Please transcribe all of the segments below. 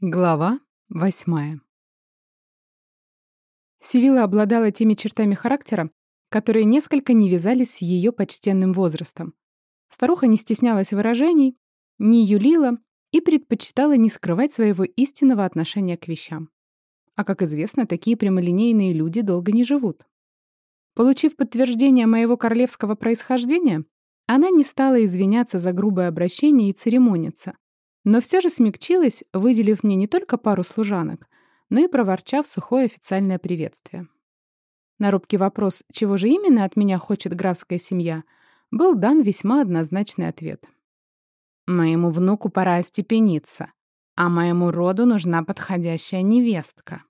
Глава восьмая. Сивила обладала теми чертами характера, которые несколько не вязались с ее почтенным возрастом. Старуха не стеснялась выражений, не юлила и предпочитала не скрывать своего истинного отношения к вещам. А, как известно, такие прямолинейные люди долго не живут. Получив подтверждение моего королевского происхождения, она не стала извиняться за грубое обращение и церемониться, но все же смягчилась, выделив мне не только пару служанок, но и проворчав сухое официальное приветствие. На робкий вопрос, чего же именно от меня хочет графская семья, был дан весьма однозначный ответ. «Моему внуку пора остепениться, а моему роду нужна подходящая невестка».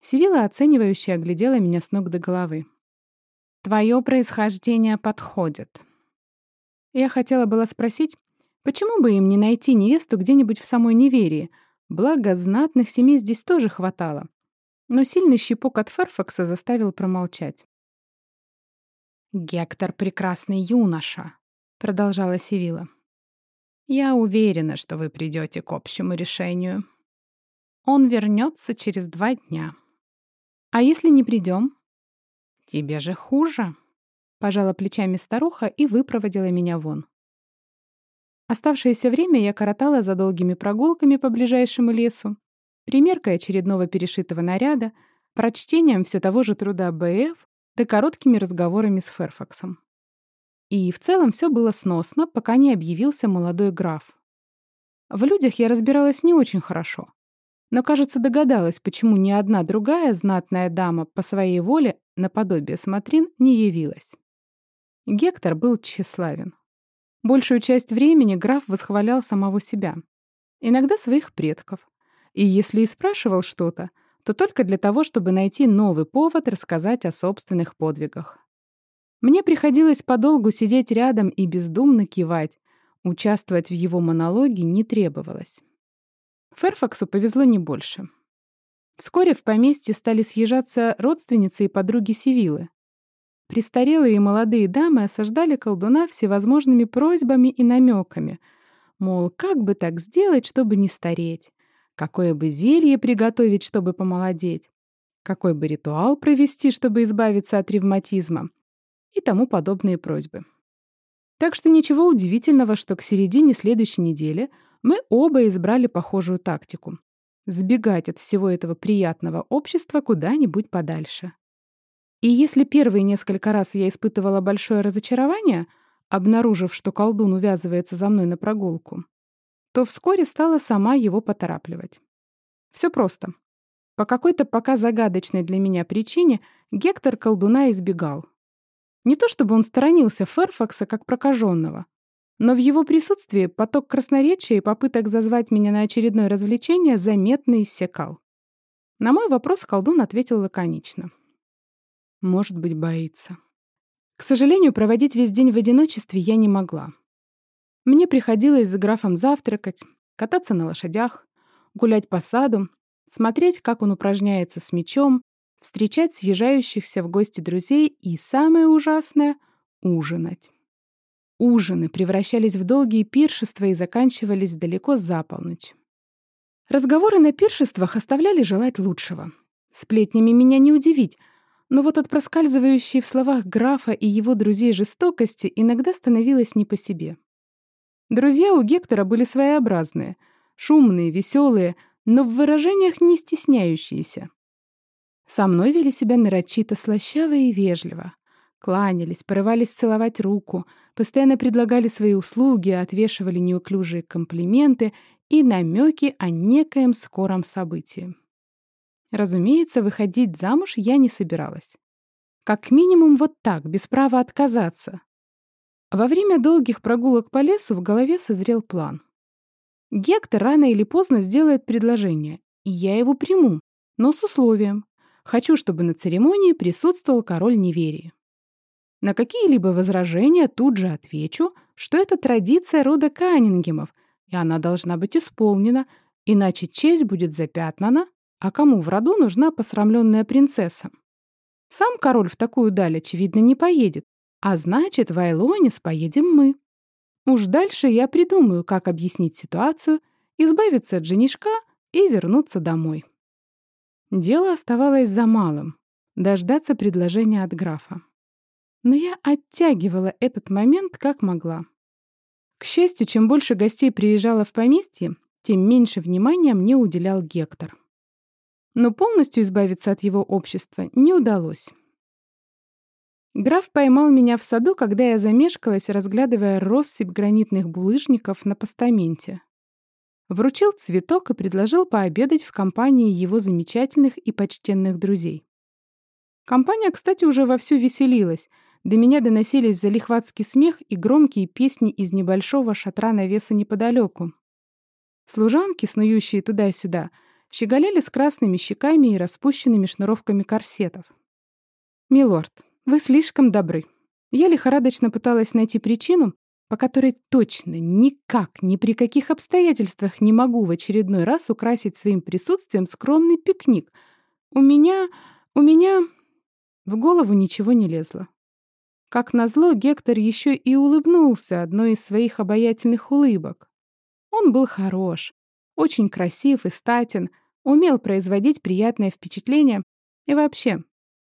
Сивила, оценивающе оглядела меня с ног до головы. «Твое происхождение подходит». Я хотела было спросить, Почему бы им не найти невесту где-нибудь в самой неверии? Благо, знатных семей здесь тоже хватало. Но сильный щепок от Ферфакса заставил промолчать. «Гектор — прекрасный юноша», — продолжала Сивила. «Я уверена, что вы придете к общему решению. Он вернется через два дня. А если не придем? Тебе же хуже», — пожала плечами старуха и выпроводила меня вон. Оставшееся время я коротала за долгими прогулками по ближайшему лесу, примеркой очередного перешитого наряда, прочтением все того же труда БФ, да короткими разговорами с Ферфаксом. И в целом все было сносно, пока не объявился молодой граф. В людях я разбиралась не очень хорошо, но, кажется, догадалась, почему ни одна другая знатная дама по своей воле наподобие смотрин не явилась. Гектор был тщеславен. Большую часть времени граф восхвалял самого себя. Иногда своих предков. И если и спрашивал что-то, то только для того, чтобы найти новый повод рассказать о собственных подвигах. Мне приходилось подолгу сидеть рядом и бездумно кивать. Участвовать в его монологе не требовалось. Ферфаксу повезло не больше. Вскоре в поместье стали съезжаться родственницы и подруги Сивилы. Престарелые и молодые дамы осаждали колдуна всевозможными просьбами и намеками. Мол, как бы так сделать, чтобы не стареть? Какое бы зелье приготовить, чтобы помолодеть? Какой бы ритуал провести, чтобы избавиться от ревматизма? И тому подобные просьбы. Так что ничего удивительного, что к середине следующей недели мы оба избрали похожую тактику — сбегать от всего этого приятного общества куда-нибудь подальше. И если первые несколько раз я испытывала большое разочарование, обнаружив, что колдун увязывается за мной на прогулку, то вскоре стала сама его поторапливать. Все просто. По какой-то пока загадочной для меня причине Гектор колдуна избегал. Не то чтобы он сторонился Ферфакса как прокаженного, но в его присутствии поток красноречия и попыток зазвать меня на очередное развлечение заметно иссякал. На мой вопрос колдун ответил лаконично. Может быть, боится. К сожалению, проводить весь день в одиночестве я не могла. Мне приходилось за графом завтракать, кататься на лошадях, гулять по саду, смотреть, как он упражняется с мечом, встречать съезжающихся в гости друзей и, самое ужасное, ужинать. Ужины превращались в долгие пиршества и заканчивались далеко за полночь. Разговоры на пиршествах оставляли желать лучшего. Сплетнями меня не удивить — но вот от проскальзывающей в словах графа и его друзей жестокости иногда становилось не по себе. Друзья у Гектора были своеобразные, шумные, веселые, но в выражениях не стесняющиеся. Со мной вели себя нарочито слащаво и вежливо. Кланялись, порывались целовать руку, постоянно предлагали свои услуги, отвешивали неуклюжие комплименты и намеки о некоем скором событии. Разумеется, выходить замуж я не собиралась. Как минимум вот так, без права отказаться. Во время долгих прогулок по лесу в голове созрел план. Гектор рано или поздно сделает предложение, и я его приму, но с условием. Хочу, чтобы на церемонии присутствовал король неверии. На какие-либо возражения тут же отвечу, что это традиция рода Каннингемов, и она должна быть исполнена, иначе честь будет запятнана, а кому в роду нужна посрамленная принцесса? Сам король в такую даль, очевидно, не поедет. А значит, в Айлонис поедем мы. Уж дальше я придумаю, как объяснить ситуацию, избавиться от женишка и вернуться домой. Дело оставалось за малым — дождаться предложения от графа. Но я оттягивала этот момент как могла. К счастью, чем больше гостей приезжало в поместье, тем меньше внимания мне уделял Гектор. Но полностью избавиться от его общества не удалось. Граф поймал меня в саду, когда я замешкалась, разглядывая россыпь гранитных булыжников на постаменте. Вручил цветок и предложил пообедать в компании его замечательных и почтенных друзей. Компания, кстати, уже вовсю веселилась. До меня доносились залихватский смех и громкие песни из небольшого шатра навеса неподалеку. Служанки, снующие туда-сюда, щеголяли с красными щеками и распущенными шнуровками корсетов. «Милорд, вы слишком добры». Я лихорадочно пыталась найти причину, по которой точно никак, ни при каких обстоятельствах не могу в очередной раз украсить своим присутствием скромный пикник. У меня... у меня... В голову ничего не лезло. Как назло, Гектор еще и улыбнулся одной из своих обаятельных улыбок. Он был хорош, очень красив и статен, умел производить приятное впечатление и вообще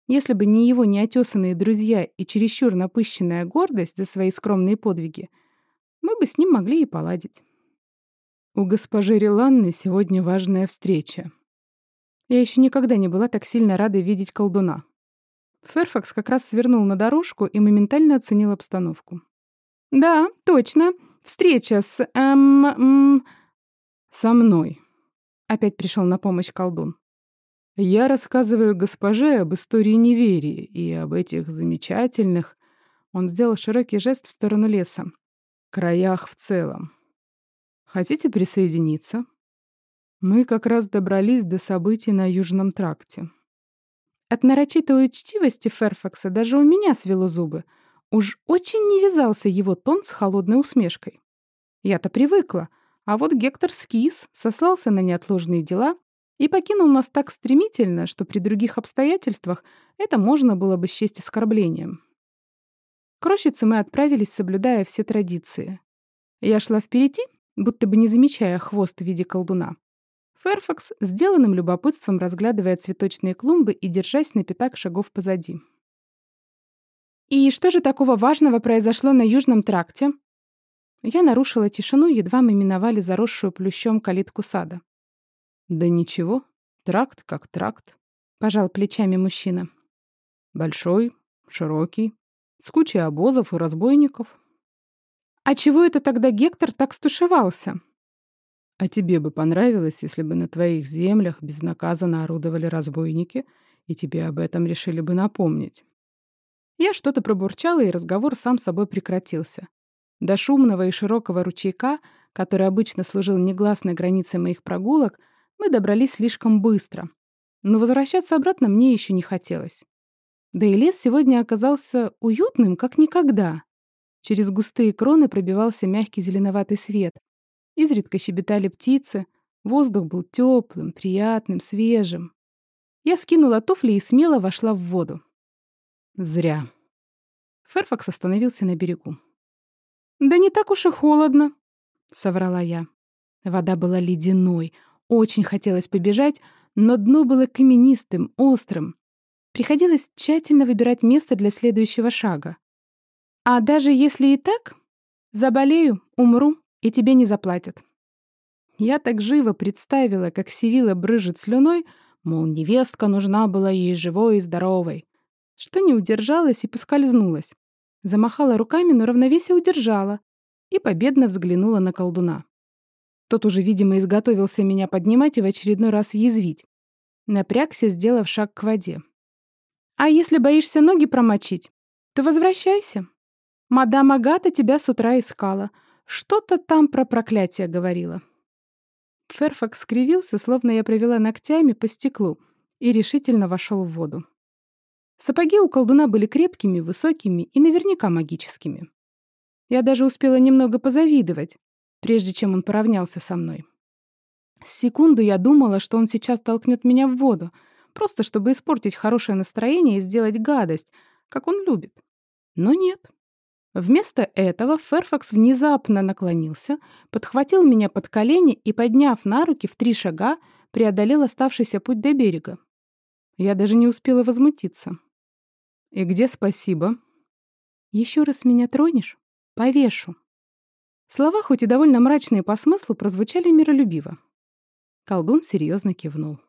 если бы не его неотесанные друзья и чересчур напыщенная гордость за свои скромные подвиги, мы бы с ним могли и поладить. У госпожи Риланны сегодня важная встреча. Я еще никогда не была так сильно рада видеть колдуна. Ферфакс как раз свернул на дорожку и моментально оценил обстановку. «Да, точно. Встреча с... эм... эм... со мной». Опять пришел на помощь колдун. Я рассказываю госпоже об истории неверия и об этих замечательных... Он сделал широкий жест в сторону леса. Краях в целом. Хотите присоединиться? Мы как раз добрались до событий на Южном тракте. От нарочитой учтивости Ферфакса даже у меня свело зубы. Уж очень не вязался его тон с холодной усмешкой. Я-то привыкла, а вот Гектор скис, сослался на неотложные дела и покинул нас так стремительно, что при других обстоятельствах это можно было бы счесть оскорблением. К рощице мы отправились, соблюдая все традиции. Я шла впереди, будто бы не замечая хвост в виде колдуна. Ферфакс, сделанным любопытством, разглядывая цветочные клумбы и держась на пятак шагов позади. «И что же такого важного произошло на Южном тракте?» Я нарушила тишину, едва мы миновали заросшую плющом калитку сада. «Да ничего, тракт как тракт», — пожал плечами мужчина. «Большой, широкий, с кучей обозов и разбойников». «А чего это тогда Гектор так стушевался?» «А тебе бы понравилось, если бы на твоих землях безнаказанно орудовали разбойники, и тебе об этом решили бы напомнить?» Я что-то пробурчала, и разговор сам собой прекратился. До шумного и широкого ручейка, который обычно служил негласной границей моих прогулок, мы добрались слишком быстро. Но возвращаться обратно мне еще не хотелось. Да и лес сегодня оказался уютным, как никогда. Через густые кроны пробивался мягкий зеленоватый свет. Изредка щебетали птицы, воздух был теплым, приятным, свежим. Я скинула туфли и смело вошла в воду. Зря. Ферфакс остановился на берегу. «Да не так уж и холодно», — соврала я. Вода была ледяной, очень хотелось побежать, но дно было каменистым, острым. Приходилось тщательно выбирать место для следующего шага. А даже если и так, заболею, умру, и тебе не заплатят. Я так живо представила, как Сивила брыжет слюной, мол, невестка нужна была ей живой и здоровой, что не удержалась и поскользнулась. Замахала руками, но равновесие удержала и победно взглянула на колдуна. Тот уже, видимо, изготовился меня поднимать и в очередной раз язвить. Напрягся, сделав шаг к воде. «А если боишься ноги промочить, то возвращайся. Мадам Агата тебя с утра искала. Что-то там про проклятие говорила». Ферфакс скривился, словно я провела ногтями по стеклу, и решительно вошел в воду. Сапоги у колдуна были крепкими, высокими и наверняка магическими. Я даже успела немного позавидовать, прежде чем он поравнялся со мной. С секунду я думала, что он сейчас толкнет меня в воду, просто чтобы испортить хорошее настроение и сделать гадость, как он любит. Но нет. Вместо этого Ферфакс внезапно наклонился, подхватил меня под колени и, подняв на руки в три шага, преодолел оставшийся путь до берега. Я даже не успела возмутиться. «И где спасибо?» «Еще раз меня тронешь? Повешу». Слова, хоть и довольно мрачные по смыслу, прозвучали миролюбиво. Колдун серьезно кивнул.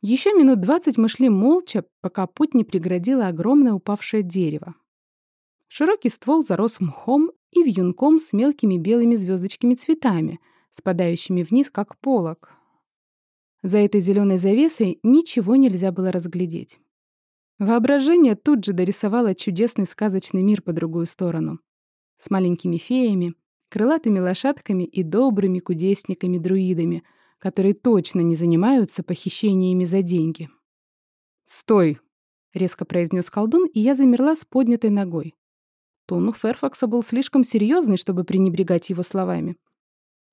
Еще минут двадцать мы шли молча, пока путь не преградило огромное упавшее дерево. Широкий ствол зарос мхом и вьюнком с мелкими белыми звездочками цветами, спадающими вниз, как полог. За этой зеленой завесой ничего нельзя было разглядеть. Воображение тут же дорисовало чудесный сказочный мир по другую сторону. С маленькими феями, крылатыми лошадками и добрыми кудесниками-друидами, которые точно не занимаются похищениями за деньги. «Стой!» — резко произнес колдун, и я замерла с поднятой ногой. Тон у Ферфакса был слишком серьезный, чтобы пренебрегать его словами.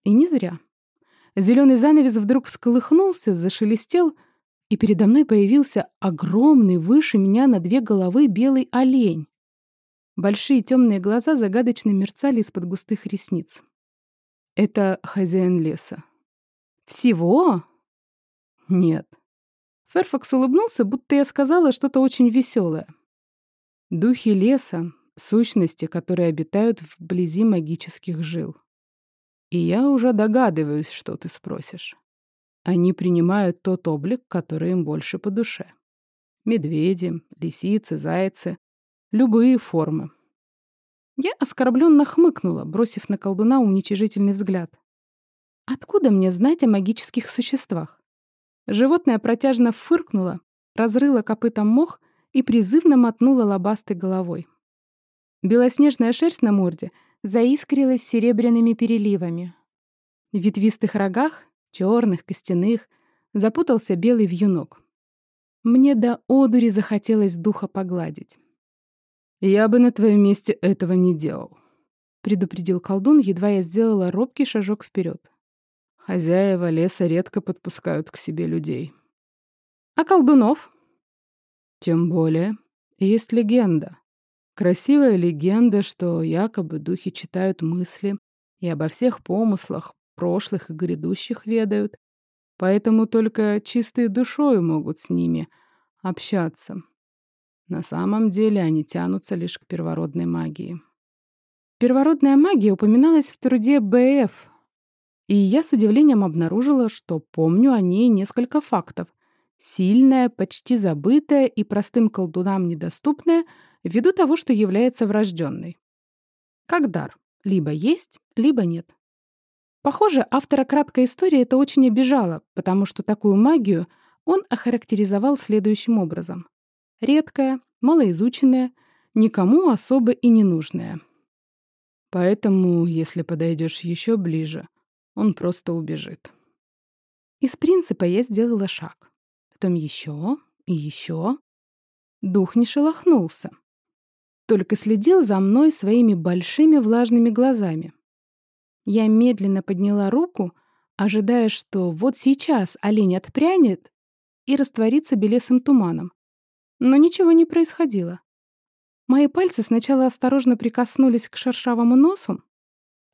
И не зря. Зеленый занавес вдруг всколыхнулся, зашелестел, и передо мной появился огромный, выше меня на две головы белый олень. Большие темные глаза загадочно мерцали из-под густых ресниц. Это хозяин леса. Всего? Нет. Ферфакс улыбнулся, будто я сказала что-то очень веселое. Духи леса сущности, которые обитают вблизи магических жил. И я уже догадываюсь, что ты спросишь. Они принимают тот облик, который им больше по душе. Медведи, лисицы, зайцы, любые формы. Я оскорбленно хмыкнула, бросив на колдуна уничижительный взгляд. Откуда мне знать о магических существах? Животное протяжно фыркнуло, разрыло копытом мох и призывно мотнуло лобастой головой. Белоснежная шерсть на морде заискрилась серебряными переливами. В ветвистых рогах, черных, костяных, запутался белый вьюнок. Мне до одури захотелось духа погладить. «Я бы на твоем месте этого не делал», — предупредил колдун, едва я сделала робкий шажок вперед. «Хозяева леса редко подпускают к себе людей». «А колдунов?» «Тем более. Есть легенда. Красивая легенда, что якобы духи читают мысли и обо всех помыслах, прошлых и грядущих ведают, поэтому только чистой душой могут с ними общаться. На самом деле они тянутся лишь к первородной магии. Первородная магия упоминалась в труде Б.Ф., и я с удивлением обнаружила, что помню о ней несколько фактов. Сильная, почти забытая и простым колдунам недоступная — ввиду того, что является врожденной. Как дар. Либо есть, либо нет. Похоже, автора краткой истории это очень обижало, потому что такую магию он охарактеризовал следующим образом. Редкая, малоизученная, никому особо и не нужная. Поэтому, если подойдешь еще ближе, он просто убежит. Из принципа я сделала шаг. Потом еще и еще. Дух не шелохнулся только следил за мной своими большими влажными глазами. Я медленно подняла руку, ожидая, что вот сейчас олень отпрянет и растворится белесым туманом. Но ничего не происходило. Мои пальцы сначала осторожно прикоснулись к шершавому носу,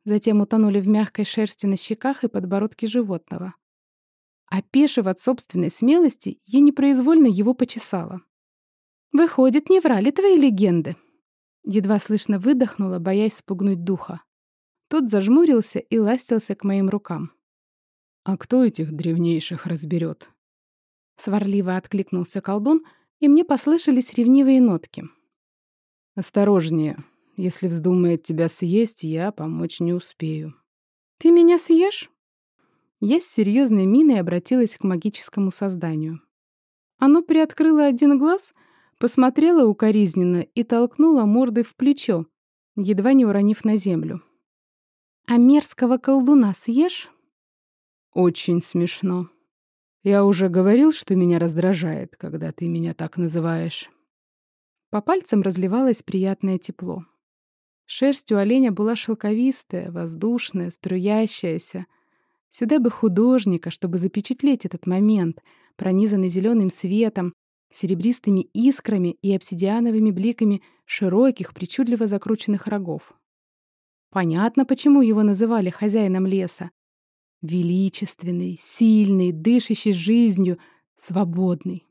затем утонули в мягкой шерсти на щеках и подбородке животного. Опешив от собственной смелости, я непроизвольно его почесала. «Выходит, не врали твои легенды», Едва слышно выдохнула, боясь спугнуть духа. Тот зажмурился и ластился к моим рукам. «А кто этих древнейших разберет? Сварливо откликнулся колдун, и мне послышались ревнивые нотки. «Осторожнее. Если вздумает тебя съесть, я помочь не успею». «Ты меня съешь?» Я с серьезной миной обратилась к магическому созданию. Оно приоткрыло один глаз — Посмотрела укоризненно и толкнула мордой в плечо, едва не уронив на землю. «А мерзкого колдуна съешь?» «Очень смешно. Я уже говорил, что меня раздражает, когда ты меня так называешь». По пальцам разливалось приятное тепло. Шерсть у оленя была шелковистая, воздушная, струящаяся. Сюда бы художника, чтобы запечатлеть этот момент, пронизанный зеленым светом, серебристыми искрами и обсидиановыми бликами широких, причудливо закрученных рогов. Понятно, почему его называли хозяином леса. Величественный, сильный, дышащий жизнью, свободный.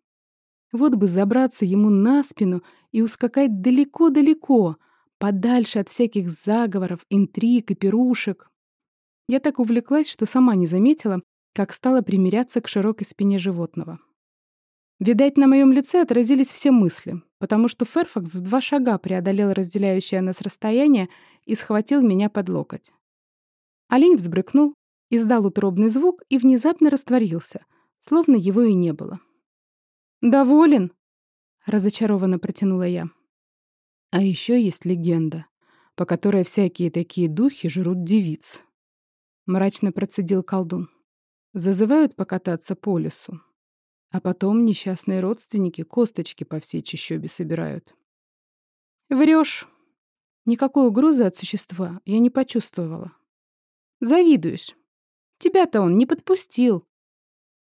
Вот бы забраться ему на спину и ускакать далеко-далеко, подальше от всяких заговоров, интриг и пирушек. Я так увлеклась, что сама не заметила, как стала примиряться к широкой спине животного. Видать, на моем лице отразились все мысли, потому что Ферфакс в два шага преодолел разделяющее нас расстояние и схватил меня под локоть. Олень взбрыкнул, издал утробный звук и внезапно растворился, словно его и не было. «Доволен?» — разочарованно протянула я. «А еще есть легенда, по которой всякие такие духи жрут девиц», — мрачно процедил колдун. «Зазывают покататься по лесу, а потом несчастные родственники косточки по всей чащобе собирают». «Врешь. Никакой угрозы от существа я не почувствовала. Завидуешь. Тебя-то он не подпустил».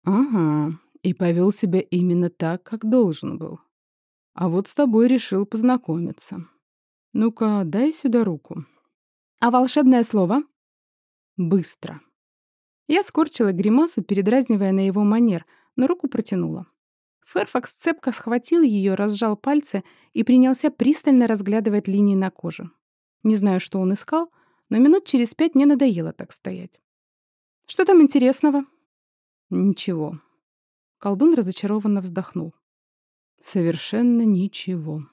«Ага, и повел себя именно так, как должен был. А вот с тобой решил познакомиться. Ну-ка, дай сюда руку. А волшебное слово? Быстро. Я скорчила гримасу, передразнивая на его манер, но руку протянула. Ферфакс цепко схватил ее, разжал пальцы и принялся пристально разглядывать линии на коже. Не знаю, что он искал, но минут через пять мне надоело так стоять. «Что там интересного?» «Ничего», Колдун разочарованно вздохнул. «Совершенно ничего.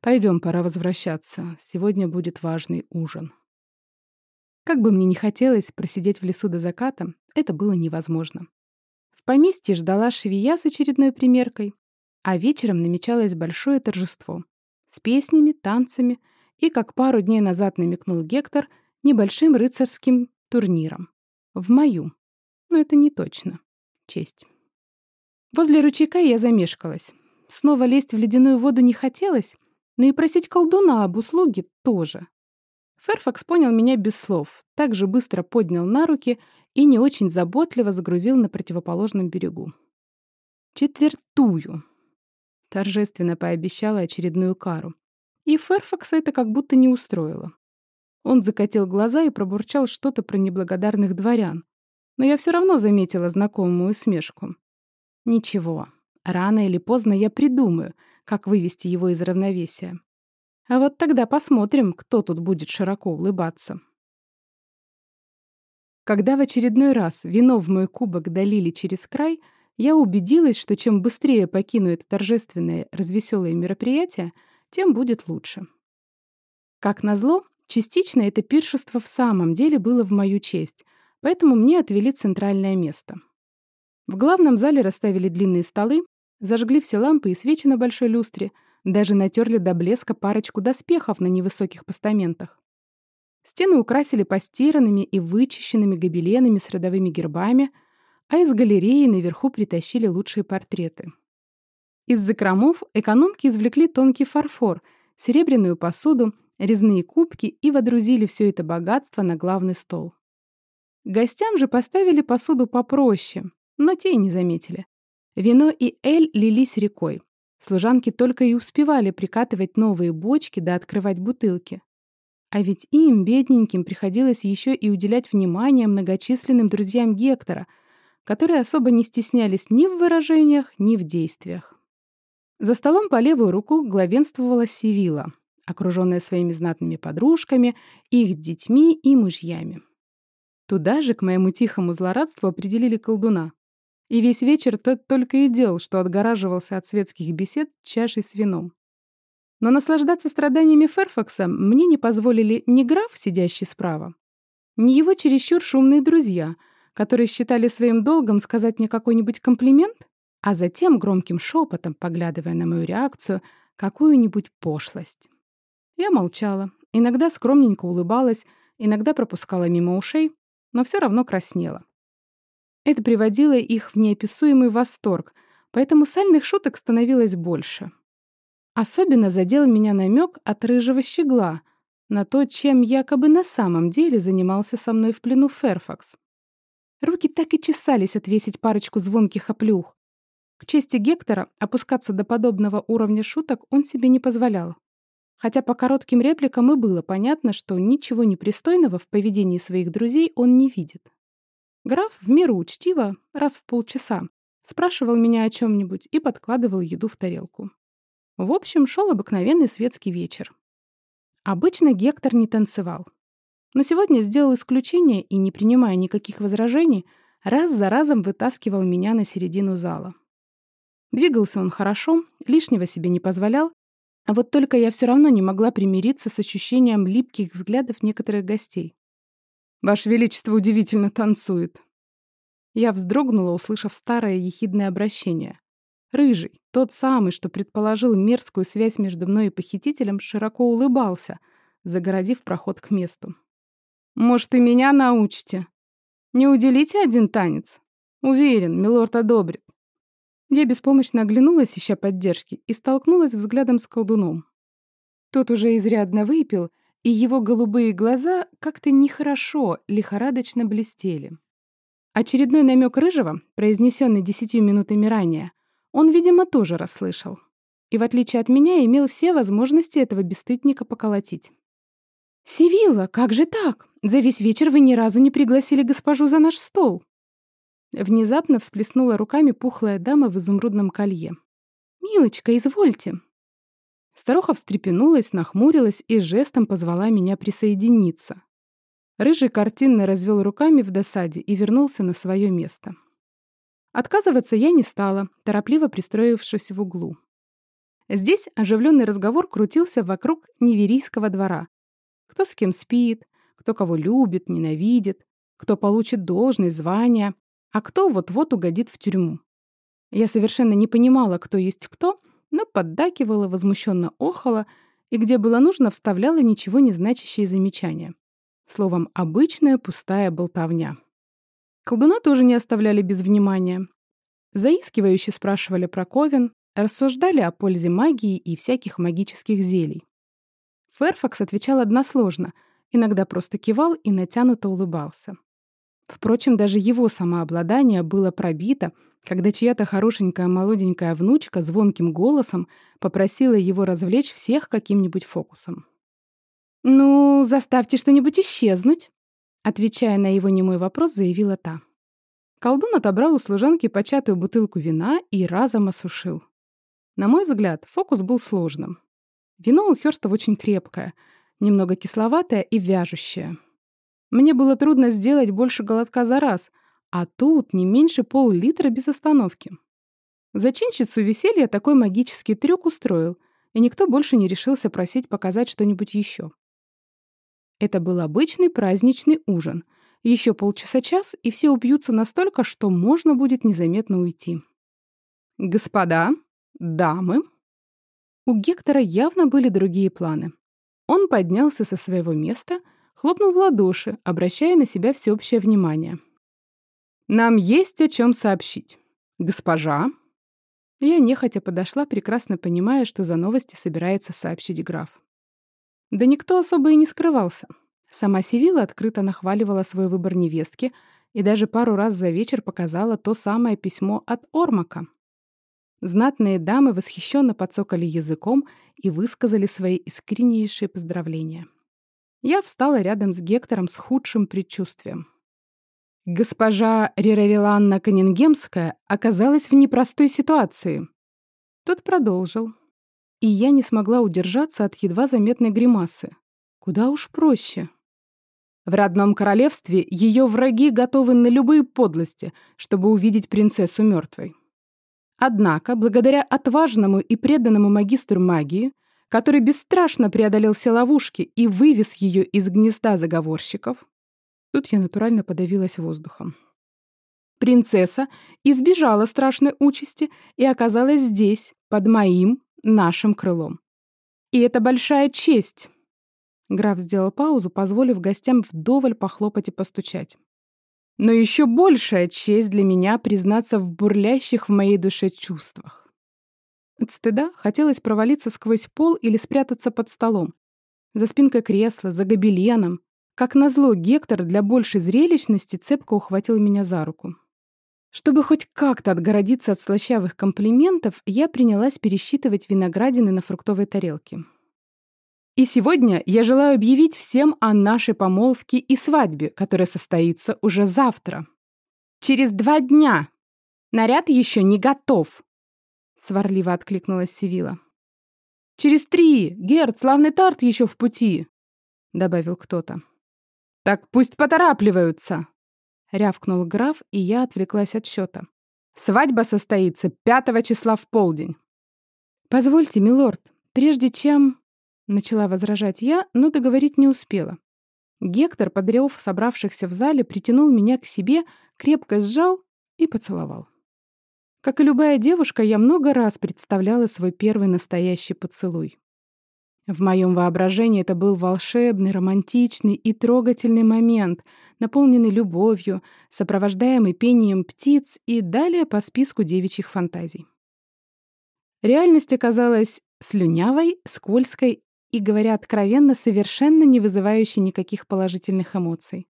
Пойдем, пора возвращаться. Сегодня будет важный ужин». Как бы мне ни хотелось просидеть в лесу до заката, это было невозможно. В поместье ждала швея с очередной примеркой, а вечером намечалось большое торжество с песнями, танцами и, как пару дней назад намекнул Гектор, небольшим рыцарским турниром. В мою. Но это не точно. Честь. Возле ручейка я замешкалась. Снова лезть в ледяную воду не хотелось, но и просить колдуна об услуге тоже. Ферфакс понял меня без слов, так же быстро поднял на руки и не очень заботливо загрузил на противоположном берегу. «Четвертую!» Торжественно пообещала очередную кару. И Ферфакса это как будто не устроило. Он закатил глаза и пробурчал что-то про неблагодарных дворян. Но я все равно заметила знакомую усмешку. Ничего, рано или поздно я придумаю, как вывести его из равновесия. А вот тогда посмотрим, кто тут будет широко улыбаться. Когда в очередной раз вино в мой кубок долили через край, я убедилась, что чем быстрее покину это торжественное, развеселое мероприятие, тем будет лучше. Как назло, частично это пиршество в самом деле было в мою честь, поэтому мне отвели центральное место — в главном зале расставили длинные столы, зажгли все лампы и свечи на большой люстре, даже натерли до блеска парочку доспехов на невысоких постаментах. Стены украсили постиранными и вычищенными гобеленами с родовыми гербами, а из галереи наверху притащили лучшие портреты. Из закромов экономки извлекли тонкий фарфор, серебряную посуду, резные кубки и водрузили все это богатство на главный стол. Гостям же поставили посуду попроще, но те и не заметили. Вино и эль лились рекой. Служанки только и успевали прикатывать новые бочки да открывать бутылки. А ведь им, бедненьким, приходилось еще и уделять внимание многочисленным друзьям Гектора, которые особо не стеснялись ни в выражениях, ни в действиях. За столом по левую руку главенствовала Сивила, окруженная своими знатными подружками, их детьми и мужьями. Туда же, к моему тихому злорадству, определили колдуна. И весь вечер тот только и делал, что отгораживался от светских бесед чашей с вином. Но наслаждаться страданиями Ферфакса мне не позволили ни граф, сидящий справа, ни его чересчур шумные друзья, которые считали своим долгом сказать мне какой-нибудь комплимент, а затем громким шепотом, поглядывая на мою реакцию, какую-нибудь пошлость. Я молчала, иногда скромненько улыбалась, иногда пропускала мимо ушей, но все равно краснела. Это приводило их в неописуемый восторг, поэтому сальных шуток становилось больше. Особенно задел меня намек от рыжего щегла на то, чем якобы на самом деле занимался со мной в плену Ферфакс. Руки так и чесались отвесить парочку звонких оплюх. К чести Гектора, опускаться до подобного уровня шуток он себе не позволял. Хотя по коротким репликам и было понятно, что ничего непристойного в поведении своих друзей он не видит. Граф в меру учтиво, раз в полчаса, спрашивал меня о чем-нибудь и подкладывал еду в тарелку. В общем, шел обыкновенный светский вечер. Обычно Гектор не танцевал. Но сегодня сделал исключение и, не принимая никаких возражений, раз за разом вытаскивал меня на середину зала. Двигался он хорошо, лишнего себе не позволял, а вот только я все равно не могла примириться с ощущением липких взглядов некоторых гостей. «Ваше Величество удивительно танцует». Я вздрогнула, услышав старое ехидное обращение. Рыжий, тот самый, что предположил мерзкую связь между мной и похитителем, широко улыбался, загородив проход к месту. «Может, и меня научите? Не уделите один танец? Уверен, милорд одобрит». Я беспомощно оглянулась, ища поддержки, и столкнулась взглядом с колдуном. Тот уже изрядно выпил, и его голубые глаза как-то нехорошо, лихорадочно блестели. Очередной намек Рыжего, произнесенный десятью минутами ранее, он, видимо, тоже расслышал. И, в отличие от меня, имел все возможности этого бесстыдника поколотить. «Сивилла, как же так? За весь вечер вы ни разу не пригласили госпожу за наш стол!» Внезапно всплеснула руками пухлая дама в изумрудном колье. «Милочка, извольте!» Старуха встрепенулась, нахмурилась и жестом позвала меня присоединиться. Рыжий картинно развел руками в досаде и вернулся на свое место. Отказываться я не стала, торопливо пристроившись в углу. Здесь оживленный разговор крутился вокруг неверийского двора. Кто с кем спит, кто кого любит, ненавидит, кто получит должность, звание, а кто вот-вот угодит в тюрьму. Я совершенно не понимала, кто есть кто, но поддакивала, возмущенно охала и, где было нужно, вставляла ничего не значащие замечания. Словом, обычная пустая болтовня. Колдуна тоже не оставляли без внимания. Заискивающе спрашивали про Ковен, рассуждали о пользе магии и всяких магических зелий. Ферфакс отвечал односложно, иногда просто кивал и натянуто улыбался. Впрочем, даже его самообладание было пробито, когда чья-то хорошенькая молоденькая внучка звонким голосом попросила его развлечь всех каким-нибудь фокусом. «Ну, заставьте что-нибудь исчезнуть», Отвечая на его немой вопрос, заявила та. Колдун отобрал у служанки початую бутылку вина и разом осушил. На мой взгляд, фокус был сложным. Вино у Хёрстов очень крепкое, немного кисловатое и вяжущее. Мне было трудно сделать больше глотка за раз, а тут не меньше пол-литра без остановки. Зачинщицу веселья такой магический трюк устроил, и никто больше не решился просить показать что-нибудь еще. Это был обычный праздничный ужин. Еще полчаса-час, и все убьются настолько, что можно будет незаметно уйти. «Господа, дамы...» У Гектора явно были другие планы. Он поднялся со своего места, хлопнул в ладоши, обращая на себя всеобщее внимание. «Нам есть о чем сообщить. Госпожа...» Я нехотя подошла, прекрасно понимая, что за новости собирается сообщить граф. Да никто особо и не скрывался. Сама Сивила открыто нахваливала свой выбор невестки и даже пару раз за вечер показала то самое письмо от Ормака. Знатные дамы восхищенно подсокали языком и высказали свои искреннейшие поздравления. Я встала рядом с Гектором с худшим предчувствием. Госпожа Рерариланна Каннингемская оказалась в непростой ситуации. Тот продолжил и я не смогла удержаться от едва заметной гримасы. Куда уж проще. В родном королевстве ее враги готовы на любые подлости, чтобы увидеть принцессу мертвой. Однако, благодаря отважному и преданному магистру магии, который бесстрашно преодолел все ловушки и вывез ее из гнезда заговорщиков, тут я натурально подавилась воздухом. Принцесса избежала страшной участи и оказалась здесь, под моим нашим крылом. И это большая честь. Граф сделал паузу, позволив гостям вдоволь похлопать и постучать. Но еще большая честь для меня признаться в бурлящих в моей душе чувствах. От стыда хотелось провалиться сквозь пол или спрятаться под столом. За спинкой кресла, за гобеленом. Как назло, Гектор для большей зрелищности цепко ухватил меня за руку. Чтобы хоть как-то отгородиться от слащавых комплиментов, я принялась пересчитывать виноградины на фруктовой тарелке. И сегодня я желаю объявить всем о нашей помолвке и свадьбе, которая состоится уже завтра. Через два дня. Наряд еще не готов, сварливо откликнулась Сивила. Через три. Герд, славный тарт еще в пути, добавил кто-то. Так пусть поторапливаются, рявкнул граф, и я отвлеклась от счета. Свадьба состоится пятого числа в полдень. Позвольте, милорд, прежде чем Начала возражать я, но договорить не успела. Гектор, подрев собравшихся в зале, притянул меня к себе, крепко сжал и поцеловал. Как и любая девушка, я много раз представляла свой первый настоящий поцелуй. В моем воображении это был волшебный, романтичный и трогательный момент, наполненный любовью, сопровождаемый пением птиц и далее по списку девичьих фантазий. Реальность оказалась слюнявой, скользкой и, говоря откровенно, совершенно не вызывающий никаких положительных эмоций.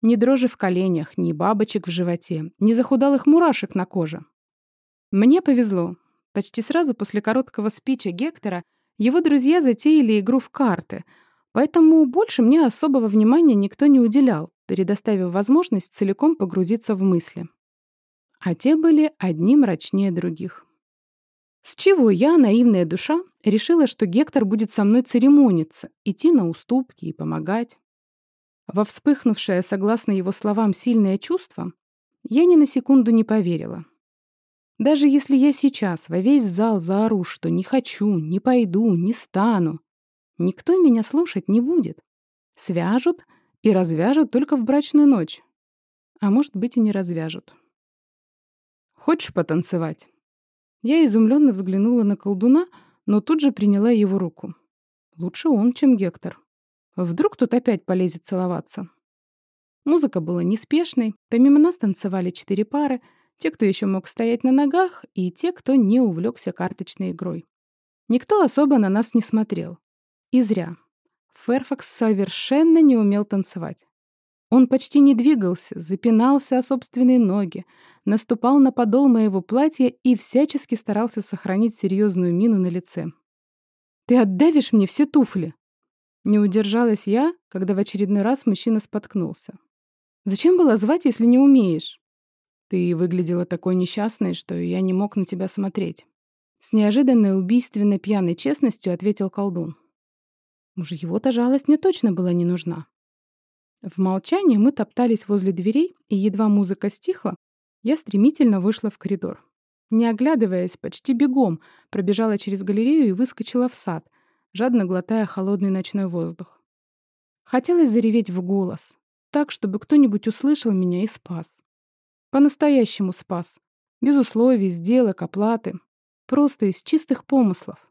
Ни дрожи в коленях, ни бабочек в животе, ни захудалых мурашек на коже. Мне повезло. Почти сразу после короткого спича Гектора его друзья затеяли игру в карты, поэтому больше мне особого внимания никто не уделял, предоставив возможность целиком погрузиться в мысли. А те были одни мрачнее других. С чего я, наивная душа, решила, что Гектор будет со мной церемониться, идти на уступки и помогать? Во вспыхнувшее, согласно его словам, сильное чувство, я ни на секунду не поверила. Даже если я сейчас во весь зал заору, что не хочу, не пойду, не стану, никто меня слушать не будет. Свяжут и развяжут только в брачную ночь. А может быть, и не развяжут. «Хочешь потанцевать?» Я изумленно взглянула на колдуна, но тут же приняла его руку. Лучше он, чем Гектор. Вдруг тут опять полезет целоваться. Музыка была неспешной, помимо нас танцевали четыре пары, те, кто еще мог стоять на ногах, и те, кто не увлекся карточной игрой. Никто особо на нас не смотрел. И зря. Ферфакс совершенно не умел танцевать. Он почти не двигался, запинался о собственные ноги, наступал на подол моего платья и всячески старался сохранить серьезную мину на лице. «Ты отдавишь мне все туфли!» Не удержалась я, когда в очередной раз мужчина споткнулся. «Зачем было звать, если не умеешь?» «Ты выглядела такой несчастной, что я не мог на тебя смотреть». С неожиданной убийственной пьяной честностью ответил колдун. Уж его-то жалость мне точно была не нужна. В молчании мы топтались возле дверей, и едва музыка стихла, я стремительно вышла в коридор. Не оглядываясь, почти бегом, пробежала через галерею и выскочила в сад, жадно глотая холодный ночной воздух. Хотелось зареветь в голос, так, чтобы кто-нибудь услышал меня и спас. По-настоящему спас. Без условий, сделок, оплаты. Просто из чистых помыслов.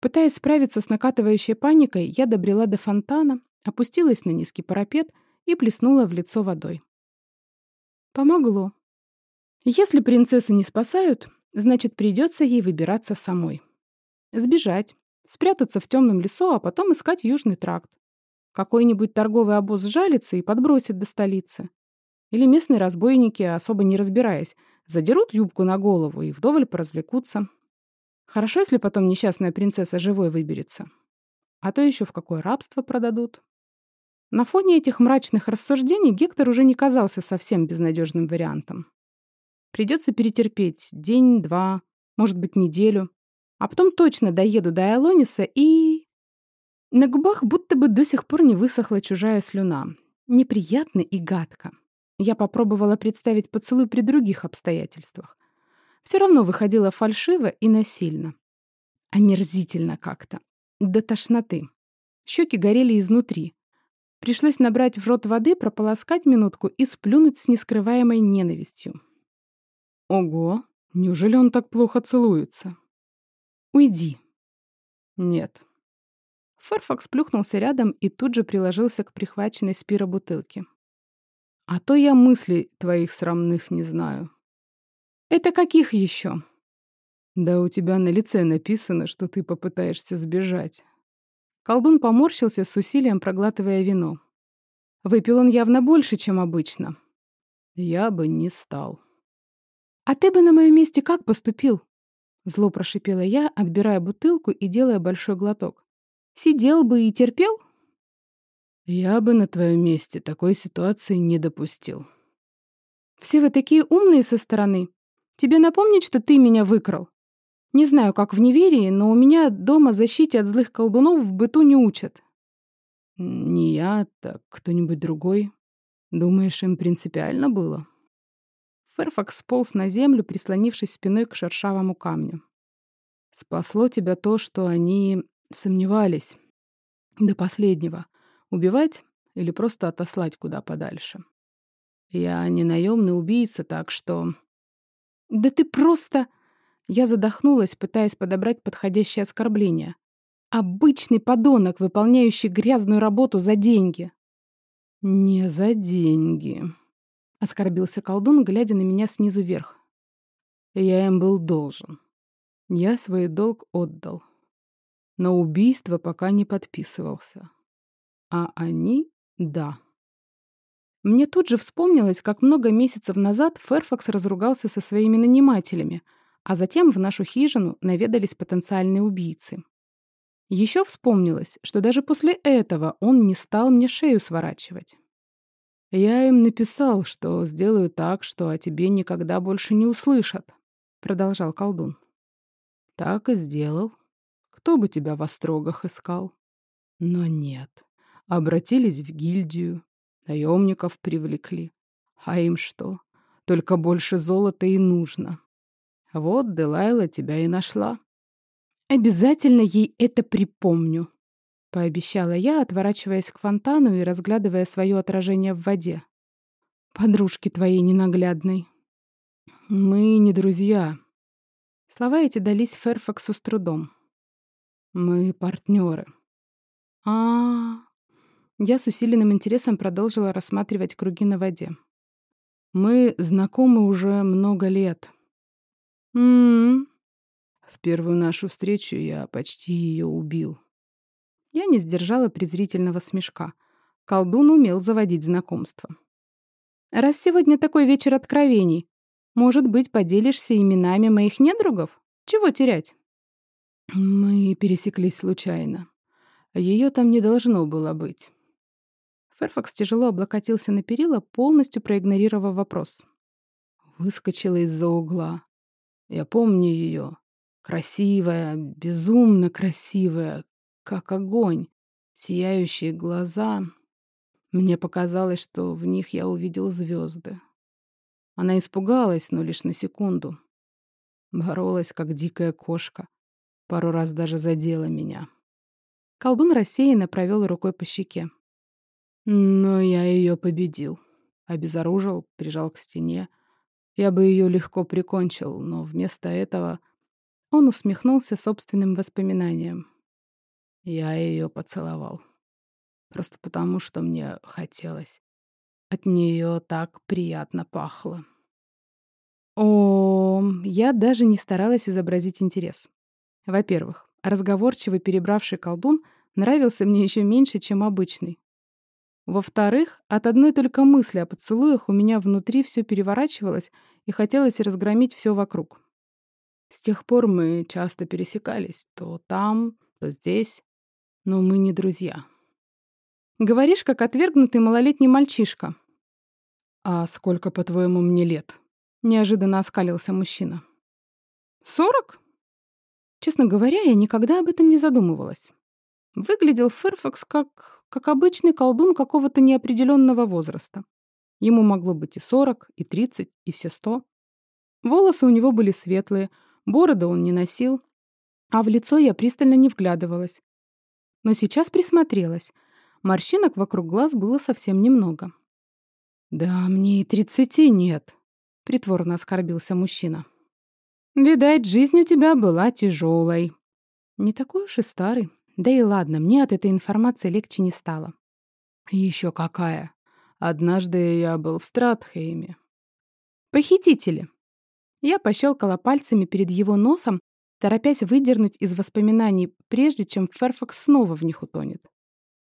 Пытаясь справиться с накатывающей паникой, я добрела до фонтана, опустилась на низкий парапет и плеснула в лицо водой. Помогло. Если принцессу не спасают, значит, придется ей выбираться самой. Сбежать, спрятаться в темном лесу, а потом искать южный тракт. Какой-нибудь торговый обоз жалится и подбросит до столицы. Или местные разбойники, особо не разбираясь, задерут юбку на голову и вдоволь поразвлекутся. Хорошо, если потом несчастная принцесса живой выберется. А то еще в какое рабство продадут. На фоне этих мрачных рассуждений Гектор уже не казался совсем безнадежным вариантом. Придется перетерпеть день-два, может быть, неделю. А потом точно доеду до Элониса и... На губах будто бы до сих пор не высохла чужая слюна. Неприятно и гадко. Я попробовала представить поцелуй при других обстоятельствах. Все равно выходило фальшиво и насильно. Омерзительно как-то. До тошноты. Щеки горели изнутри. Пришлось набрать в рот воды, прополоскать минутку и сплюнуть с нескрываемой ненавистью. Ого, неужели он так плохо целуется? Уйди. Нет. Ферфакс плюхнулся рядом и тут же приложился к прихваченной спира бутылке. А то я мыслей твоих срамных не знаю. Это каких еще? Да у тебя на лице написано, что ты попытаешься сбежать. Колдун поморщился с усилием, проглатывая вино. Выпил он явно больше, чем обычно. Я бы не стал. «А ты бы на моем месте как поступил?» Зло прошипела я, отбирая бутылку и делая большой глоток. «Сидел бы и терпел?» «Я бы на твоем месте такой ситуации не допустил». «Все вы такие умные со стороны. Тебе напомнить, что ты меня выкрал? Не знаю, как в неверии, но у меня дома защите от злых колдунов в быту не учат». «Не я, так кто-нибудь другой. Думаешь, им принципиально было?» Ферфакс сполз на землю, прислонившись спиной к шершавому камню. «Спасло тебя то, что они сомневались. До последнего. Убивать или просто отослать куда подальше. Я не наемный убийца, так что...» «Да ты просто...» Я задохнулась, пытаясь подобрать подходящее оскорбление. «Обычный подонок, выполняющий грязную работу за деньги». «Не за деньги», — оскорбился колдун, глядя на меня снизу вверх. «Я им был должен. Я свой долг отдал. Но убийство пока не подписывался. А они — да». Мне тут же вспомнилось, как много месяцев назад Ферфакс разругался со своими нанимателями, а затем в нашу хижину наведались потенциальные убийцы. Еще вспомнилось, что даже после этого он не стал мне шею сворачивать. «Я им написал, что сделаю так, что о тебе никогда больше не услышат», — продолжал колдун. «Так и сделал. Кто бы тебя в острогах искал?» Но нет. Обратились в гильдию, наемников привлекли. А им что? Только больше золота и нужно. Вот Делайла тебя и нашла. «Обязательно ей это припомню», — пообещала я, отворачиваясь к фонтану и разглядывая свое отражение в воде. «Подружки твоей ненаглядной». «Мы не друзья». Слова эти дались Ферфаксу с трудом. «Мы партнеры». А, -а, а Я с усиленным интересом продолжила рассматривать круги на воде. «Мы знакомы уже много лет». «М-м-м». В первую нашу встречу я почти ее убил. Я не сдержала презрительного смешка. Колдун умел заводить знакомства. «Раз сегодня такой вечер откровений, может быть, поделишься именами моих недругов? Чего терять?» Мы пересеклись случайно. Ее там не должно было быть. Ферфакс тяжело облокотился на перила, полностью проигнорировав вопрос. Выскочила из-за угла. Я помню ее. Красивая, безумно красивая, как огонь, сияющие глаза. Мне показалось, что в них я увидел звезды. Она испугалась, но лишь на секунду. Боролась, как дикая кошка. Пару раз даже задела меня. Колдун рассеянно провел рукой по щеке. Но я ее победил. Обезоружил, прижал к стене. Я бы ее легко прикончил, но вместо этого он усмехнулся собственным воспоминаниям. Я ее поцеловал. Просто потому, что мне хотелось. От нее так приятно пахло. О, я даже не старалась изобразить интерес. Во-первых, разговорчивый перебравший колдун нравился мне еще меньше, чем обычный. Во-вторых, от одной только мысли о поцелуях у меня внутри все переворачивалось и хотелось разгромить все вокруг. С тех пор мы часто пересекались, то там, то здесь но мы не друзья. Говоришь, как отвергнутый малолетний мальчишка. А сколько, по-твоему, мне лет? Неожиданно оскалился мужчина. Сорок? Честно говоря, я никогда об этом не задумывалась. Выглядел Ферфакс как, как обычный колдун какого-то неопределенного возраста. Ему могло быть и сорок, и тридцать, и все сто. Волосы у него были светлые, бороды он не носил, а в лицо я пристально не вглядывалась, но сейчас присмотрелась. Морщинок вокруг глаз было совсем немного. «Да мне и тридцати нет», — притворно оскорбился мужчина. «Видать, жизнь у тебя была тяжелой. Не такой уж и старый. Да и ладно, мне от этой информации легче не стало. Еще какая. Однажды я был в Стратхейме. Похитители. Я пощелкала пальцами перед его носом, торопясь выдернуть из воспоминаний, прежде чем Ферфакс снова в них утонет.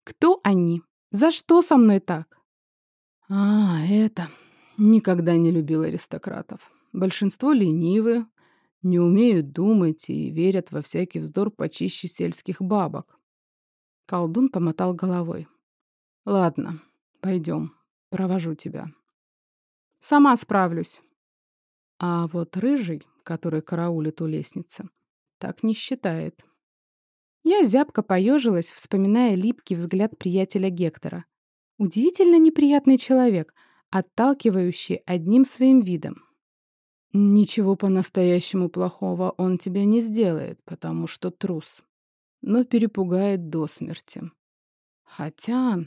Кто они? За что со мной так? А, это... Никогда не любил аристократов. Большинство ленивы, не умеют думать и верят во всякий вздор почище сельских бабок. Колдун помотал головой. «Ладно, пойдем, провожу тебя». «Сама справлюсь». А вот рыжий, который караулит у лестницы, так не считает. Я зябко поежилась, вспоминая липкий взгляд приятеля Гектора. Удивительно неприятный человек, отталкивающий одним своим видом. Ничего по-настоящему плохого он тебе не сделает, потому что трус. Но перепугает до смерти. Хотя,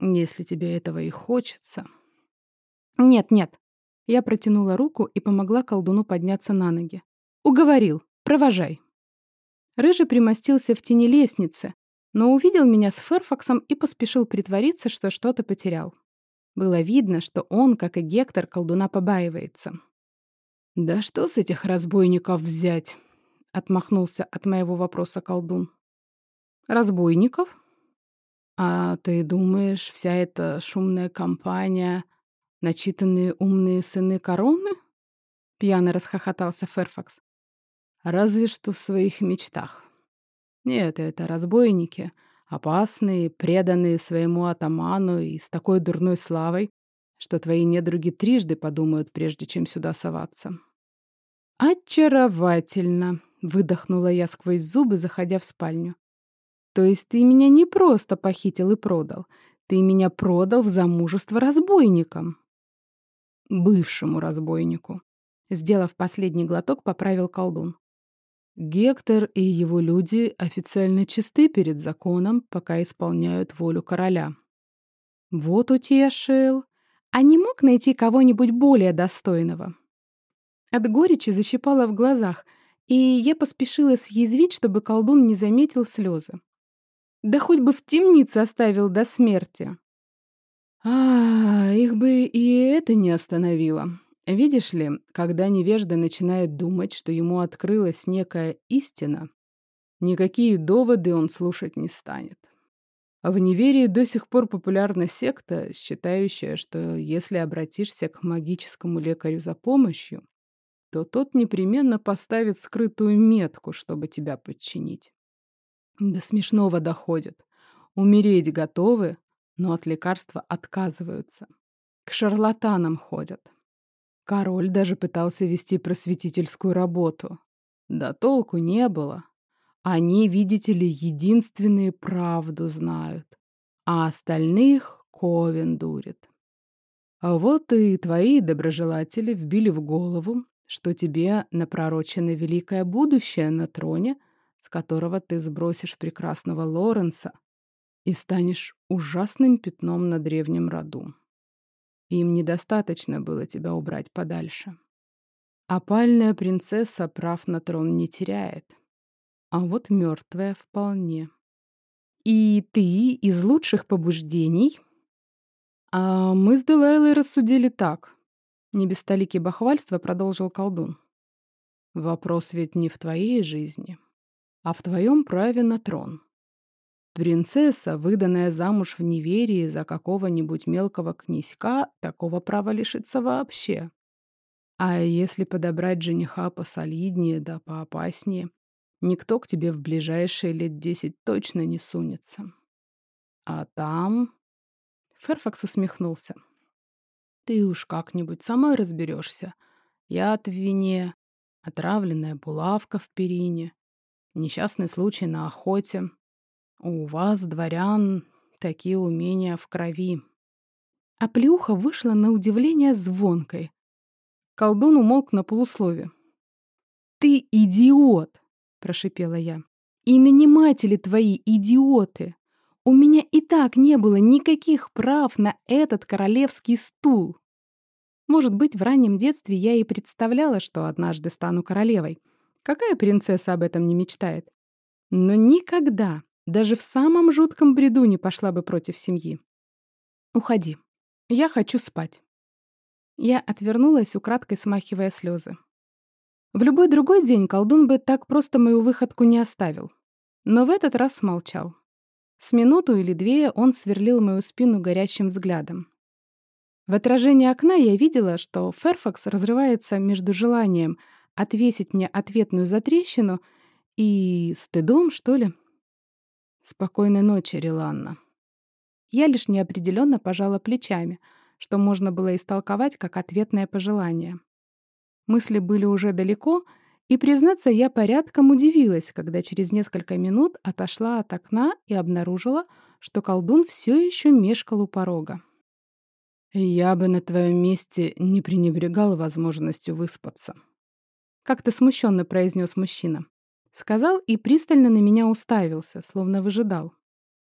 если тебе этого и хочется... Нет, нет. Я протянула руку и помогла колдуну подняться на ноги. Уговорил. Провожай. Рыжий примостился в тени лестницы, но увидел меня с Ферфаксом и поспешил притвориться, что что-то потерял. Было видно, что он, как и Гектор, колдуна побаивается. «Да что с этих разбойников взять?» — отмахнулся от моего вопроса колдун. «Разбойников?» «А ты думаешь, вся эта шумная компания — начитанные умные сыны короны?» — пьяно расхохотался Ферфакс. «Разве что в своих мечтах. Нет, это разбойники, опасные, преданные своему атаману и с такой дурной славой, что твои недруги трижды подумают, прежде чем сюда соваться. «Очаровательно!» — выдохнула я сквозь зубы, заходя в спальню. «То есть ты меня не просто похитил и продал, ты меня продал в замужество разбойникам?» «Бывшему разбойнику», — сделав последний глоток, поправил колдун. Гектор и его люди официально чисты перед законом, пока исполняют волю короля. Вот утешил а не мог найти кого-нибудь более достойного. От горечи защипала в глазах, и я поспешила съязвить, чтобы колдун не заметил слезы. Да хоть бы в темнице оставил до смерти. А, их бы и это не остановило. Видишь ли, когда невежда начинает думать, что ему открылась некая истина, никакие доводы он слушать не станет. А в неверии до сих пор популярна секта, считающая, что если обратишься к магическому лекарю за помощью, то тот непременно поставит скрытую метку, чтобы тебя подчинить. До смешного доходит. Умереть готовы, но от лекарства отказываются. К шарлатанам ходят. Король даже пытался вести просветительскую работу. Да толку не было. Они, видите ли, единственные правду знают, а остальных Ковен дурит. Вот и твои доброжелатели вбили в голову, что тебе напророчено великое будущее на троне, с которого ты сбросишь прекрасного Лоренса и станешь ужасным пятном на древнем роду. Им недостаточно было тебя убрать подальше. Опальная принцесса прав на трон не теряет а вот мертвая вполне. И ты из лучших побуждений? А мы с Делайлой рассудили так. Не без столики бахвальства продолжил колдун. Вопрос ведь не в твоей жизни, а в твоем праве на трон. Принцесса, выданная замуж в неверии за какого-нибудь мелкого князька, такого права лишится вообще. А если подобрать жениха посолиднее да поопаснее, Никто к тебе в ближайшие лет десять точно не сунется. А там... Ферфакс усмехнулся. Ты уж как-нибудь сама разберешься. Яд в вине, отравленная булавка в перине, несчастный случай на охоте. У вас, дворян, такие умения в крови. А плюха вышла на удивление звонкой. Колдун умолк на полуслове. «Ты идиот!» Прошипела я. «И наниматели твои идиоты! У меня и так не было никаких прав на этот королевский стул!» Может быть, в раннем детстве я и представляла, что однажды стану королевой. Какая принцесса об этом не мечтает? Но никогда, даже в самом жутком бреду не пошла бы против семьи. «Уходи. Я хочу спать». Я отвернулась, украдкой смахивая слезы. В любой другой день колдун бы так просто мою выходку не оставил. Но в этот раз смолчал. С минуту или две он сверлил мою спину горящим взглядом. В отражении окна я видела, что Ферфакс разрывается между желанием отвесить мне ответную затрещину и стыдом, что ли. Спокойной ночи, Риланна. Я лишь неопределенно пожала плечами, что можно было истолковать как ответное пожелание. Мысли были уже далеко, и, признаться, я порядком удивилась, когда через несколько минут отошла от окна и обнаружила, что колдун все еще мешкал у порога. «Я бы на твоем месте не пренебрегал возможностью выспаться», — как-то смущенно произнес мужчина. Сказал и пристально на меня уставился, словно выжидал.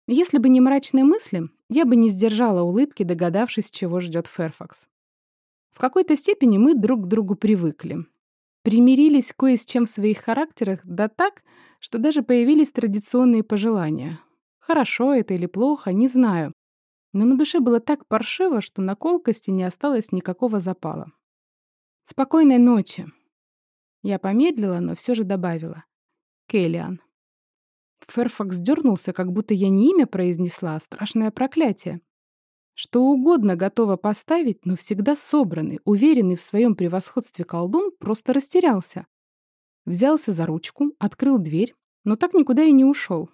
Если бы не мрачные мысли, я бы не сдержала улыбки, догадавшись, чего ждет Ферфакс. В какой-то степени мы друг к другу привыкли, примирились кое с чем в своих характерах, да так, что даже появились традиционные пожелания. Хорошо это или плохо, не знаю. Но на душе было так паршиво, что на колкости не осталось никакого запала. «Спокойной ночи!» Я помедлила, но все же добавила. «Келлиан». Ферфакс дернулся, как будто я не имя произнесла, а страшное проклятие. Что угодно готова поставить, но всегда собранный, уверенный в своем превосходстве колдун просто растерялся. Взялся за ручку, открыл дверь, но так никуда и не ушел.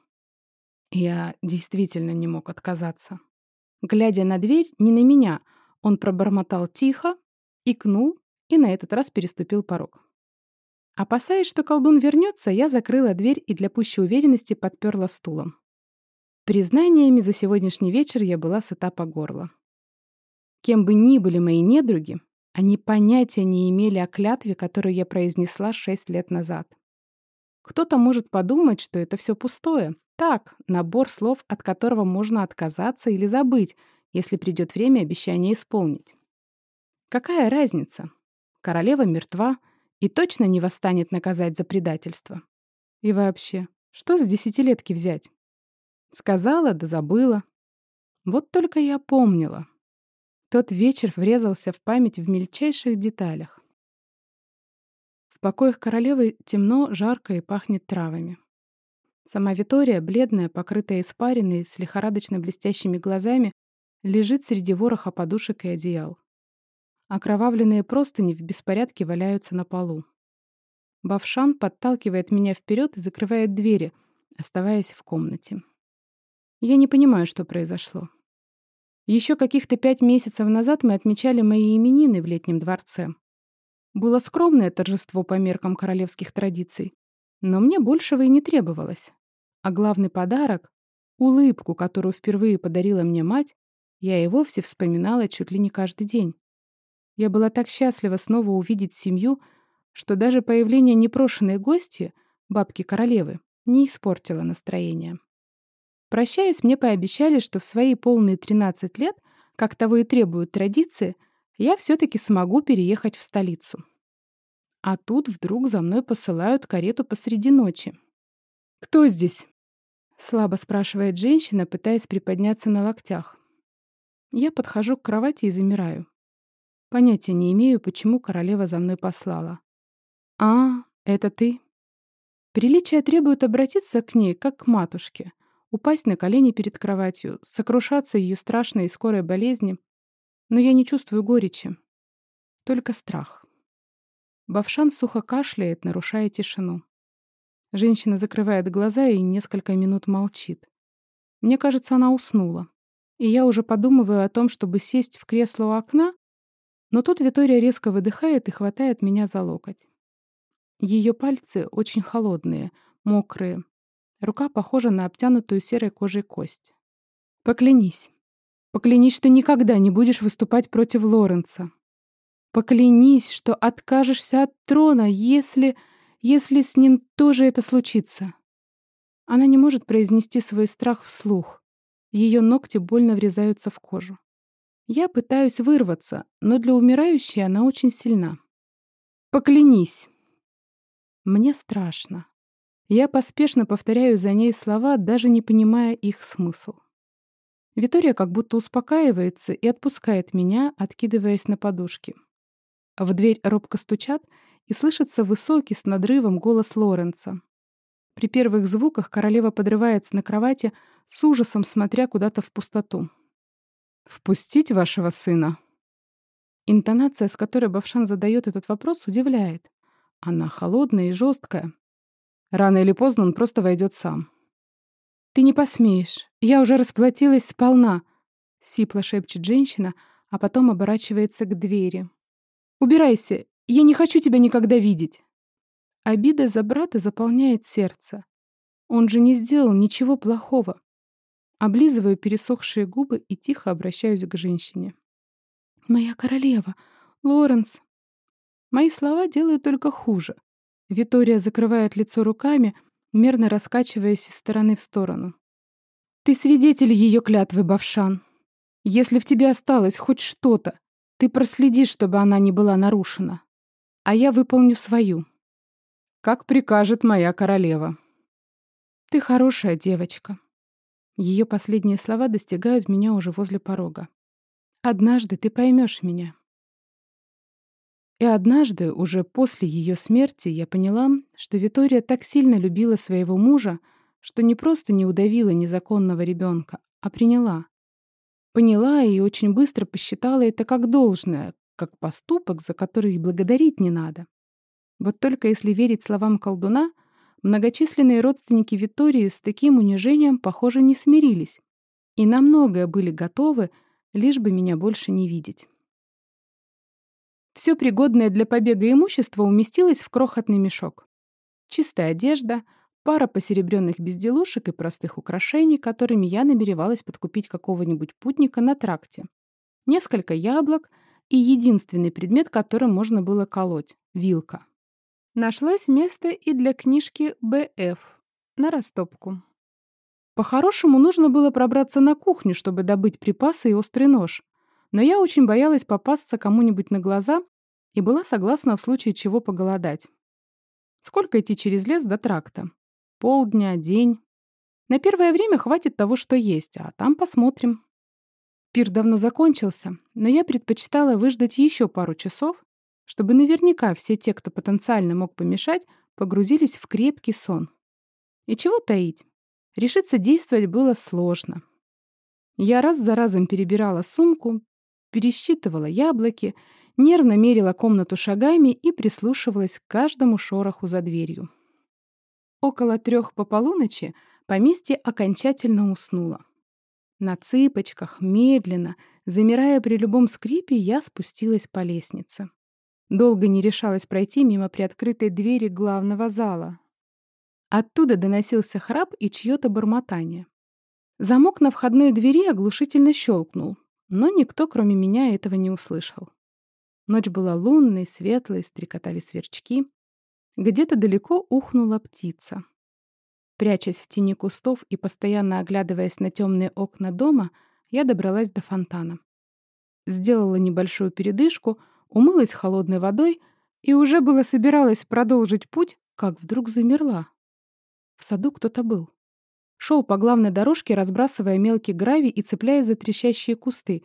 Я действительно не мог отказаться. Глядя на дверь, не на меня, он пробормотал тихо, икнул и на этот раз переступил порог. Опасаясь, что колдун вернется, я закрыла дверь и для пущей уверенности подперла стулом. Признаниями за сегодняшний вечер я была сыта по горло. Кем бы ни были мои недруги, они понятия не имели о клятве, которую я произнесла шесть лет назад. Кто-то может подумать, что это все пустое. Так, набор слов, от которого можно отказаться или забыть, если придет время обещание исполнить. Какая разница? Королева мертва и точно не восстанет наказать за предательство. И вообще, что с десятилетки взять? Сказала, да забыла. Вот только я помнила. Тот вечер врезался в память в мельчайших деталях. В покоях королевы темно, жарко и пахнет травами. Сама Витория, бледная, покрытая испариной, с лихорадочно блестящими глазами, лежит среди вороха подушек и одеял. Окровавленные простыни в беспорядке валяются на полу. Бавшан подталкивает меня вперед и закрывает двери, оставаясь в комнате. Я не понимаю, что произошло. Еще каких-то пять месяцев назад мы отмечали мои именины в летнем дворце. Было скромное торжество по меркам королевских традиций, но мне большего и не требовалось. А главный подарок — улыбку, которую впервые подарила мне мать, я и вовсе вспоминала чуть ли не каждый день. Я была так счастлива снова увидеть семью, что даже появление непрошенной гости, бабки королевы, не испортило настроение. Прощаясь, мне пообещали, что в свои полные 13 лет, как того и требуют традиции, я все-таки смогу переехать в столицу. А тут вдруг за мной посылают карету посреди ночи. «Кто здесь?» — слабо спрашивает женщина, пытаясь приподняться на локтях. Я подхожу к кровати и замираю. Понятия не имею, почему королева за мной послала. «А, это ты?» Приличие требует обратиться к ней, как к матушке — упасть на колени перед кроватью, сокрушаться ее страшной и скорой болезни. Но я не чувствую горечи, только страх. Бавшан сухо кашляет, нарушая тишину. Женщина закрывает глаза и несколько минут молчит. Мне кажется, она уснула. И я уже подумываю о том, чтобы сесть в кресло у окна, но тут Витория резко выдыхает и хватает меня за локоть. Ее пальцы очень холодные, мокрые, Рука похожа на обтянутую серой кожей кость. Поклянись. Поклянись, что никогда не будешь выступать против Лоренца. Поклянись, что откажешься от трона, если... если с ним тоже это случится. Она не может произнести свой страх вслух. Ее ногти больно врезаются в кожу. Я пытаюсь вырваться, но для умирающей она очень сильна. Поклянись. Мне страшно. Я поспешно повторяю за ней слова, даже не понимая их смысл. Витория как будто успокаивается и отпускает меня, откидываясь на подушки. В дверь робко стучат, и слышится высокий с надрывом голос Лоренца. При первых звуках королева подрывается на кровати, с ужасом смотря куда-то в пустоту. «Впустить вашего сына?» Интонация, с которой Бавшан задает этот вопрос, удивляет. Она холодная и жесткая. Рано или поздно он просто войдет сам. «Ты не посмеешь. Я уже расплатилась сполна», — сипло шепчет женщина, а потом оборачивается к двери. «Убирайся. Я не хочу тебя никогда видеть». Обида за брата заполняет сердце. Он же не сделал ничего плохого. Облизываю пересохшие губы и тихо обращаюсь к женщине. «Моя королева! Лоренс!» Мои слова делают только хуже. Витория закрывает лицо руками, мерно раскачиваясь из стороны в сторону. «Ты свидетель ее клятвы, Бавшан. Если в тебе осталось хоть что-то, ты проследишь, чтобы она не была нарушена. А я выполню свою. Как прикажет моя королева. Ты хорошая девочка». Ее последние слова достигают меня уже возле порога. Однажды ты поймешь меня. И однажды, уже после ее смерти, я поняла, что Витория так сильно любила своего мужа, что не просто не удавила незаконного ребенка, а приняла. Поняла и очень быстро посчитала это как должное, как поступок, за который и благодарить не надо. Вот только если верить словам колдуна, многочисленные родственники Витории с таким унижением, похоже, не смирились и на многое были готовы, лишь бы меня больше не видеть. Все пригодное для побега имущество уместилось в крохотный мешок. Чистая одежда, пара посеребренных безделушек и простых украшений, которыми я намеревалась подкупить какого-нибудь путника на тракте. Несколько яблок и единственный предмет, которым можно было колоть — вилка. Нашлось место и для книжки «БФ» на растопку. По-хорошему, нужно было пробраться на кухню, чтобы добыть припасы и острый нож. Но я очень боялась попасться кому-нибудь на глаза и была согласна в случае чего поголодать. Сколько идти через лес до тракта? Полдня, день. На первое время хватит того, что есть, а там посмотрим. Пир давно закончился, но я предпочитала выждать еще пару часов, чтобы наверняка все те, кто потенциально мог помешать, погрузились в крепкий сон. И чего таить? Решиться действовать было сложно. Я раз за разом перебирала сумку, пересчитывала яблоки, нервно мерила комнату шагами и прислушивалась к каждому шороху за дверью. Около трех по полуночи поместье окончательно уснуло. На цыпочках, медленно, замирая при любом скрипе, я спустилась по лестнице. Долго не решалась пройти мимо приоткрытой двери главного зала, Оттуда доносился храп и чьё-то бормотание. Замок на входной двери оглушительно щелкнул, но никто, кроме меня, этого не услышал. Ночь была лунной, светлой, стрекотали сверчки. Где-то далеко ухнула птица. Прячась в тени кустов и постоянно оглядываясь на темные окна дома, я добралась до фонтана. Сделала небольшую передышку, умылась холодной водой и уже было собиралась продолжить путь, как вдруг замерла. В саду кто-то был. Шел по главной дорожке, разбрасывая мелкий гравий и цепляясь за трещащие кусты.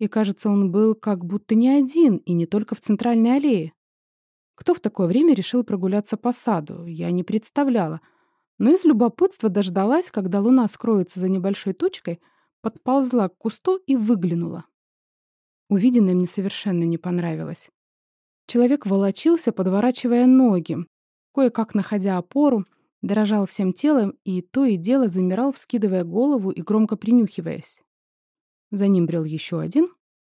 И, кажется, он был как будто не один, и не только в центральной аллее. Кто в такое время решил прогуляться по саду, я не представляла. Но из любопытства дождалась, когда луна скроется за небольшой тучкой, подползла к кусту и выглянула. Увиденное мне совершенно не понравилось. Человек волочился, подворачивая ноги, кое-как находя опору, Дрожал всем телом и то и дело замирал, вскидывая голову и громко принюхиваясь. За ним брел еще один,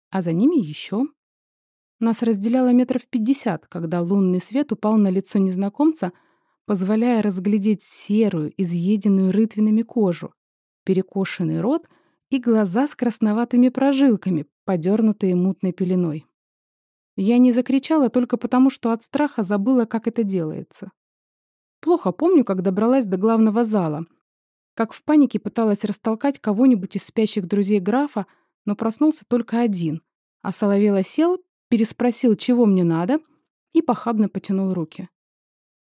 а за ними еще. Нас разделяло метров пятьдесят, когда лунный свет упал на лицо незнакомца, позволяя разглядеть серую, изъеденную рытвинами кожу, перекошенный рот и глаза с красноватыми прожилками, подернутые мутной пеленой. Я не закричала только потому, что от страха забыла, как это делается. Плохо помню, как добралась до главного зала. Как в панике пыталась растолкать кого-нибудь из спящих друзей графа, но проснулся только один. А Соловела сел, переспросил, чего мне надо, и похабно потянул руки.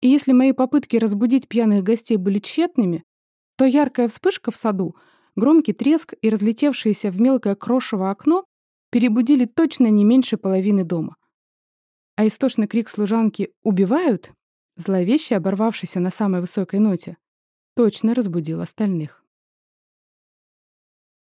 И если мои попытки разбудить пьяных гостей были тщетными, то яркая вспышка в саду, громкий треск и разлетевшееся в мелкое крошево окно перебудили точно не меньше половины дома. А истошный крик служанки «Убивают?» Зловеще оборвавшийся на самой высокой ноте, точно разбудил остальных.